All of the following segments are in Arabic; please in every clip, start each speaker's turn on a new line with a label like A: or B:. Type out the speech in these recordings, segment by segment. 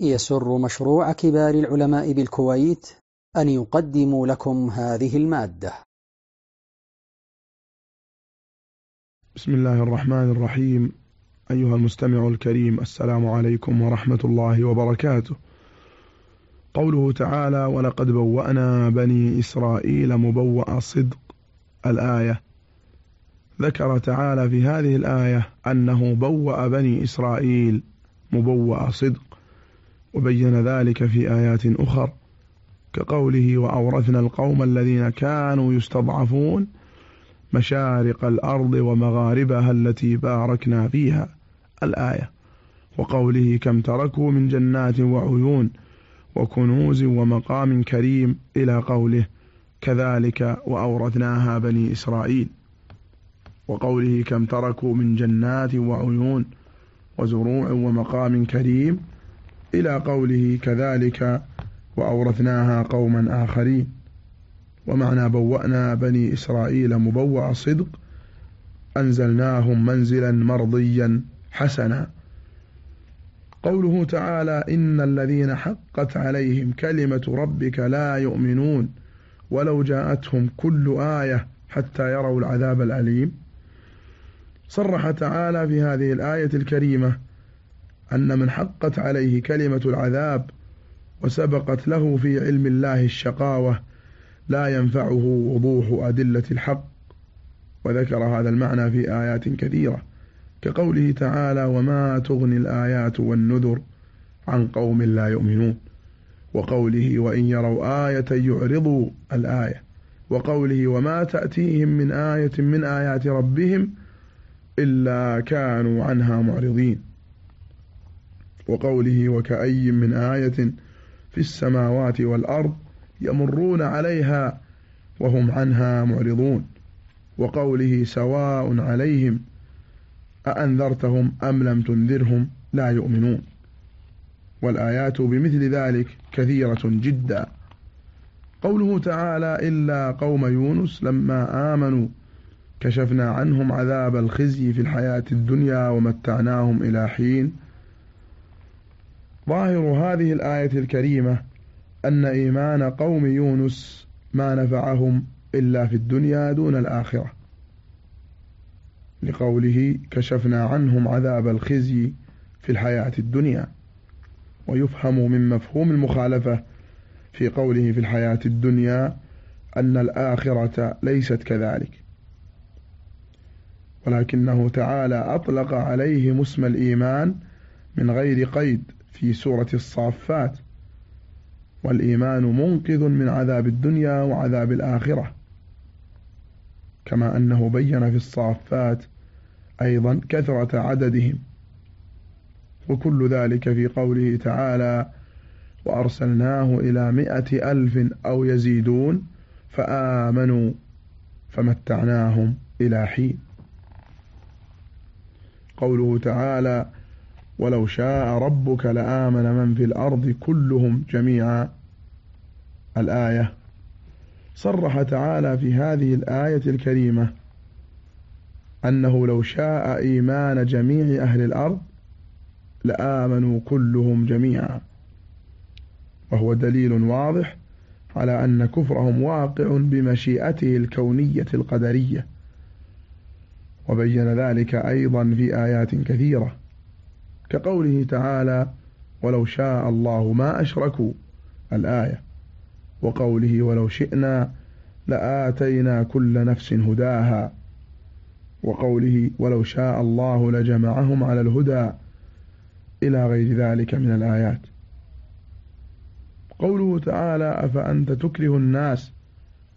A: يسر مشروع كبار العلماء بالكويت أن يقدم لكم هذه المادة.
B: بسم الله الرحمن الرحيم. أيها المستمع الكريم السلام عليكم ورحمة الله وبركاته. قوله تعالى ولقد بوأنا بني إسرائيل مبوأ صدق. الآية ذكر تعالى في هذه الآية أنه بوأ بني إسرائيل مبوأ صدق. وبين ذلك في آيات أخر كقوله وأورثنا القوم الذين كانوا يستضعفون مشارق الأرض ومغاربها التي باركنا فيها الآية وقوله كم تركوا من جنات وعيون وكنوز ومقام كريم إلى قوله كذلك وأورثناها بني إسرائيل وقوله كم تركوا من جنات وعيون وزروع ومقام كريم إلى قوله كذلك وأورثناها قوما آخرين. ومعنى بوأنا بني إسرائيل مبوع صدق أنزلناهم منزلا مرضيا حسنا. قوله تعالى إن الذين حقت عليهم كلمة ربك لا يؤمنون ولو جاءتهم كل آية حتى يروا العذاب الأليم. صرح تعالى في هذه الآية الكريمة أن من حقت عليه كلمة العذاب وسبقت له في علم الله الشقاوة لا ينفعه وضوح أدلة الحق. وذكر هذا المعنى في آيات كثيرة كقوله تعالى وما تغني الآيات والنذر عن قوم لا يؤمنون وقوله وإن يروا آية يعرضوا الآية وقوله وما تأتيهم من آية من آيات ربهم إلا كانوا عنها معرضين وقوله وكأي من آية في السماوات والأرض يمرون عليها وهم عنها معرضون. وقوله سواء عليهم أأنذرتهم أم لم تنذرهم لا يؤمنون. والآيات بمثل ذلك كثيرة جدا. قوله تعالى إلا قوم يونس لما آمنوا كشفنا عنهم عذاب الخزي في الحياة الدنيا ومتعناهم إلى حين ظاهر هذه الآية الكريمة أن إيمان قوم يونس ما نفعهم إلا في الدنيا دون الآخرة. لقوله كشفنا عنهم عذاب الخزي في الحياة الدنيا ويفهم من مفهوم المخالفة في قوله في الحياة الدنيا أن الآخرة ليست كذلك. ولكنه تعالى أطلق عليهم اسم الإيمان من غير قيد. في سورة الصافات والإيمان منقذ من عذاب الدنيا وعذاب الآخرة. كما أنه بين في الصافات أيضا كثرة عددهم. وكل ذلك في قوله تعالى وأرسلناه إلى مئة ألف أو يزيدون فآمنوا فمتعناهم إلى حين. قوله تعالى ولو شاء ربك لآمن من في الأرض كلهم جميعا. الآية صرح تعالى في هذه الآية الكريمة أنه لو شاء إيمان جميع أهل الأرض لآمنوا كلهم جميعا. وهو دليل واضح على أن كفرهم واقع بمشيئته الكونية القدرية. وبين ذلك أيضا في آيات كثيرة كقوله تعالى ولو شاء الله ما أشركوا الآية. وقوله ولو شئنا لآتينا كل نفس هداها وقوله ولو شاء الله لجمعهم على الهدى إلى غير ذلك من الآيات. قوله تعالى أفأنت تكره الناس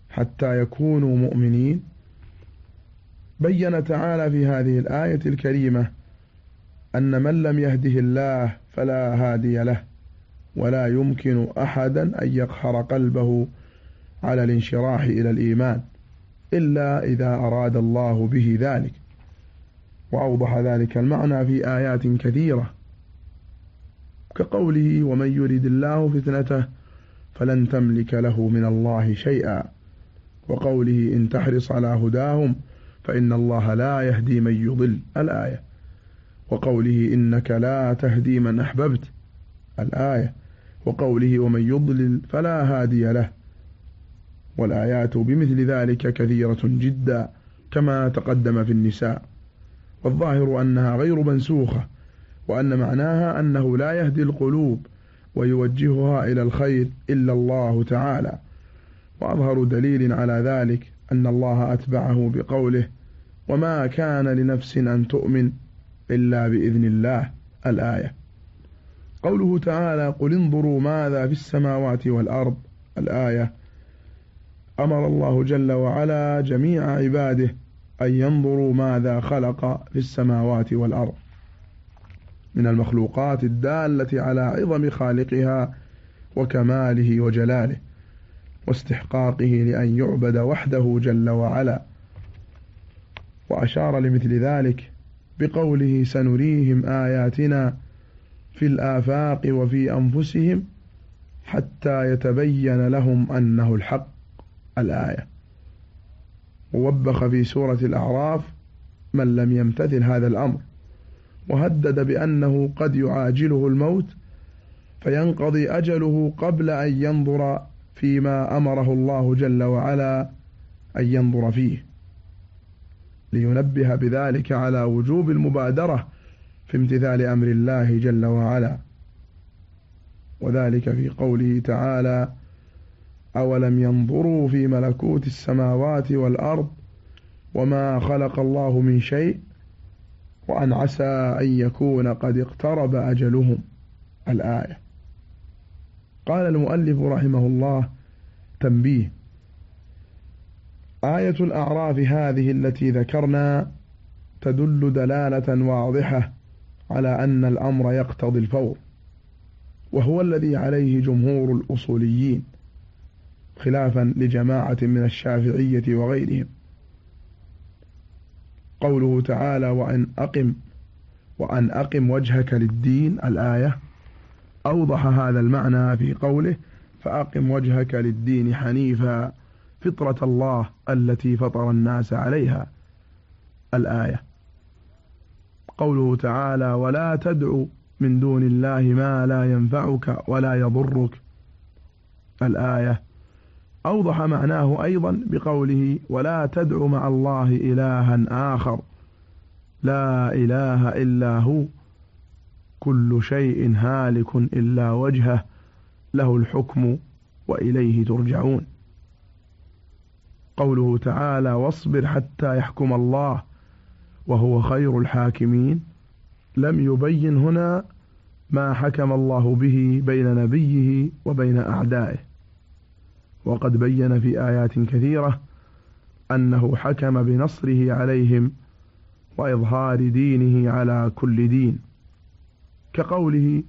B: حتى يكونوا مؤمنين بين تعالى في هذه الآية الكريمة أن من لم يهده الله فلا هادي له ولا يمكن أحدا أن يقهر قلبه على الانشراح إلى الإيمان إلا إذا أراد الله به ذلك. وأوضح ذلك المعنى في آيات كثيرة كقوله ومن يرد الله فتنته فلن تملك له من الله شيئا وقوله إن تحرص على هداهم فإن الله لا يهدي من يضل الآية. وقوله إنك لا تهدي من أحببت الآية وقوله ومن يضلل فلا هادي له. والآيات بمثل ذلك كثيرة جدا كما تقدم في النساء. والظاهر أنها غير منسوخة وأن معناها أنه لا يهدي القلوب ويوجهها إلى الخير إلا الله تعالى. وأظهر دليل على ذلك أن الله أتبعه بقوله وما كان لنفس أن تؤمن. إلا بإذن الله الآية. قوله تعالى قل انظروا ماذا في السماوات والأرض. الآية أمر الله جل وعلا جميع عباده أن ينظروا ماذا خلق في السماوات والأرض. من المخلوقات الدالة على عظم خالقها وكماله وجلاله واستحقاقه لأن يعبد وحده جل وعلا. وأشار لمثل ذلك بقوله سنريهم آياتنا في الآفاق وفي أنفسهم حتى يتبين لهم أنه الحق الآية. ووبخ في سورة الأعراف من لم يمتثل هذا الأمر. وهدد بأنه قد يعاجله الموت فينقضي أجله قبل أن ينظر فيما أمره الله جل وعلا أن ينظر فيه. لينبه بذلك على وجوب المبادرة في امتثال أمر الله جل وعلا. وذلك في قوله تعالى أولم ينظروا في ملكوت السماوات والأرض وما خلق الله من شيء وأن عسى أن يكون قد اقترب أجلهم. الآية. قال المؤلف رحمه الله تنبيه. آية الأعراف هذه التي ذكرنا تدل دلالة واضحة على أن الأمر يقتضي الفور وهو الذي عليه جمهور الأصوليين خلافا لجماعة من الشافعية وغيرهم. قوله تعالى وأن أقم وأن أقم وجهك للدين الآية أوضح هذا المعنى في قوله فأقم وجهك للدين حنيفا فطرة الله التي فطر الناس عليها. الآية. قوله تعالى ولا تدع من دون الله ما لا ينفعك ولا يضرك. الآية. أوضح معناه أيضا بقوله ولا تدع مع الله إلها آخر. لا إله إلا هو. كل شيء هالك إلا وجهه. له الحكم وإليه ترجعون. قوله تعالى واصبر حتى يحكم الله وهو خير الحاكمين. لم يبين هنا ما حكم الله به بين نبيه وبين أعدائه. وقد بين في آيات كثيرة أنه حكم بنصره عليهم وإظهار دينه على كل دين. كقوله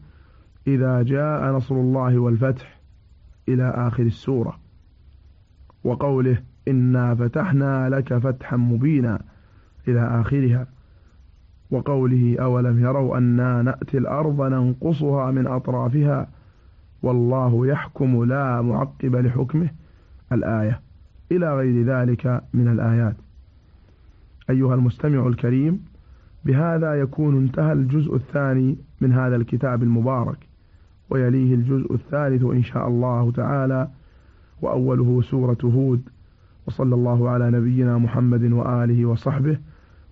B: إذا جاء نصر الله والفتح إلى آخر السورة. وقوله إنا فتحنا لك فتحا مبينا إلى آخرها وقوله أولم يروا أنا نأتي الأرض ننقصها من أطرافها والله يحكم لا معقب لحكمه الآية إلى غير ذلك من الآيات أيها المستمع الكريم بهذا يكون انتهى الجزء الثاني من هذا الكتاب المبارك ويليه الجزء الثالث إن شاء الله تعالى وأوله سورة هود وصلى الله على نبينا محمد وآله وصحبه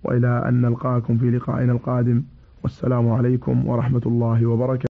B: وإلى أن نلقاكم في لقائنا القادم. والسلام عليكم ورحمة الله وبركاته.